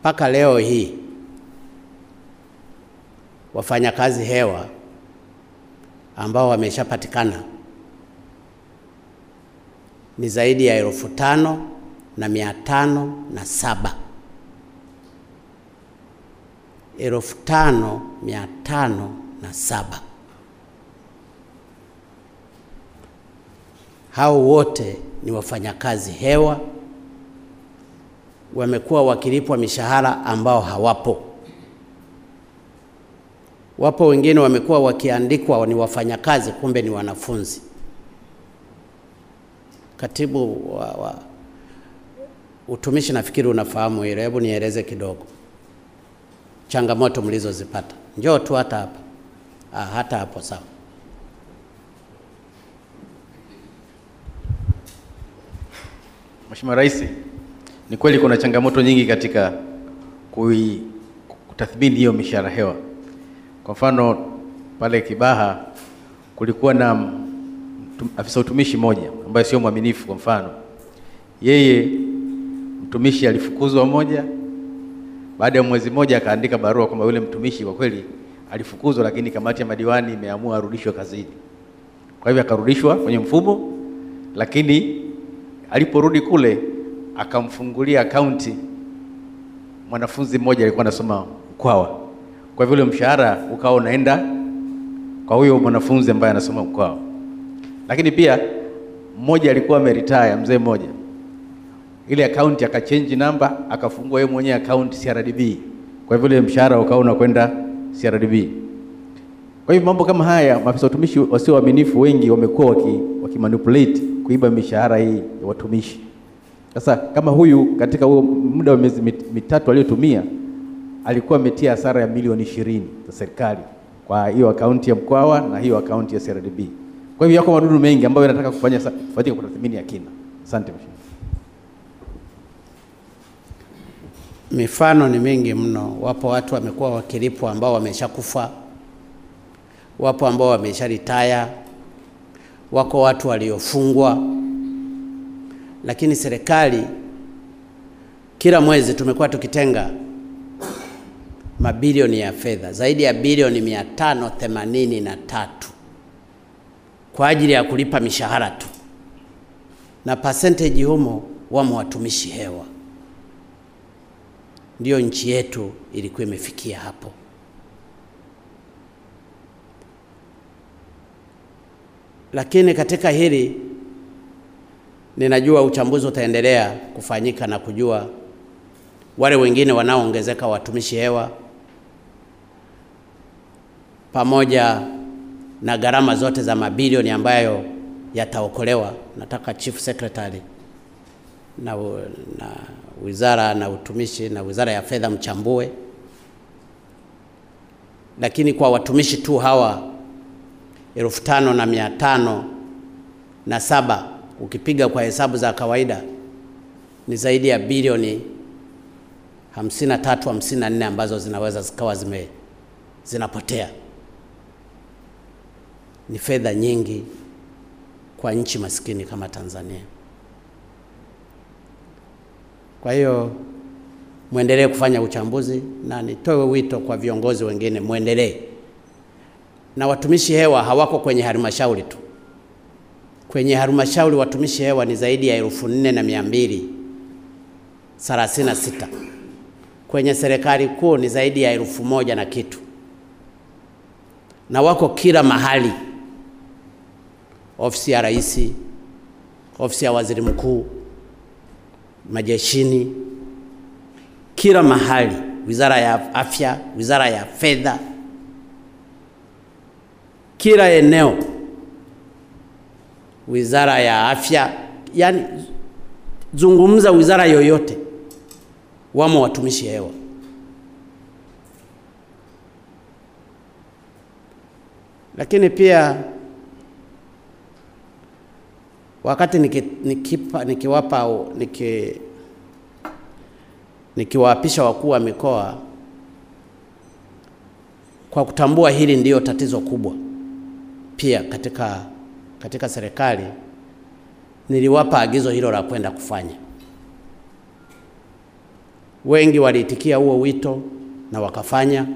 mpaka leo hii wafanyakazi hewa ambao wameshapatikana ni zaidi ya elfu tano na mia tano na saba elfu tano mia tano na saba. Hao wote ni wafanyakazi hewa, wamekuwa wakilipwa mishahara ambao hawapo. Wapo wengine wamekuwa wakiandikwa ni wafanyakazi, kumbe ni wanafunzi. Katibu wa, wa utumishi, nafikiri unafahamu hilo, hebu nieleze kidogo changamoto mlizozipata. Njoo tu hata hapa. Ah, hata hapo sawa. Mheshimiwa Rais, ni kweli kuna changamoto nyingi katika kui, kutathmini hiyo mishahara hewa. Kwa mfano pale Kibaha kulikuwa na afisa utumishi moja ambaye sio mwaminifu. Kwa mfano yeye mtumishi alifukuzwa moja, baada ya mwezi mmoja akaandika barua kwamba yule mtumishi kwa kweli alifukuzwa, lakini kamati ya madiwani imeamua arudishwe kazini. Kwa hivyo akarudishwa kwenye mfumo, lakini aliporudi kule akamfungulia akaunti mwanafunzi mmoja alikuwa anasoma Mkwawa. Kwa hivyo ule mshahara ukawa unaenda kwa huyo mwanafunzi ambaye anasoma Mkwawa. Lakini pia mmoja alikuwa ameretire, mzee mmoja, ile akaunti akachange namba, akafungua yeye mwenyewe akaunti CRDB. Kwa hivyo ile mshahara ukawa unakwenda CRDB. Kwa hivyo mambo kama haya, maafisa watumishi wasio waaminifu wengi wamekuwa wakimanipulate waki, kuiba mishahara hii ya watumishi. Sasa kama huyu katika huo muda wa miezi mitatu aliyotumia alikuwa ametia hasara ya milioni ishirini za serikali kwa hiyo akaunti ya Mkwawa na hiyo akaunti ya CRDB. Kwa hivyo yako madudu mengi ambayo yanataka kufanya kufanyika kwa tathmini ya kina. Asante mheshimiwa. Mifano ni mingi mno. Wapo watu wamekuwa wakilipwa ambao wameshakufa, wapo ambao wamesharitaya, wako watu waliofungwa, lakini serikali kila mwezi tumekuwa tukitenga mabilioni ya fedha zaidi ya bilioni mia tano themanini na tatu kwa ajili ya kulipa mishahara tu, na percentage humo wamo watumishi hewa. Ndiyo nchi yetu ilikuwa imefikia hapo. Lakini katika hili ninajua uchambuzi utaendelea kufanyika na kujua wale wengine wanaoongezeka watumishi hewa pamoja na gharama zote za mabilioni ambayo yataokolewa. Nataka Chief Secretary na, na wizara na utumishi na wizara ya fedha mchambue, lakini kwa watumishi tu hawa elfu tano na mia tano na saba ukipiga kwa hesabu za kawaida ni zaidi ya bilioni 53 54 ambazo zinaweza zikawa zime zinapotea. Ni fedha nyingi kwa nchi maskini kama Tanzania. Kwa hiyo mwendelee kufanya uchambuzi, na nitoe wito kwa viongozi wengine, mwendelee na watumishi hewa. Hawako kwenye halmashauri tu, kwenye halmashauri watumishi hewa ni zaidi ya elfu nne na mia mbili thelathini na sita. Kwenye serikali kuu ni zaidi ya elfu moja na kitu, na wako kila mahali, ofisi ya rais, ofisi ya waziri mkuu, majeshini, kila mahali, wizara ya afya, wizara ya fedha, kila eneo, wizara ya afya, yani zungumza wizara yoyote wamo watumishi hewa. Lakini pia wakati niki, nikiwapa niki, nikiwaapisha wakuu wa mikoa kwa kutambua hili ndiyo tatizo kubwa pia katika, katika serikali, niliwapa agizo hilo la kwenda kufanya. Wengi waliitikia huo wito na wakafanya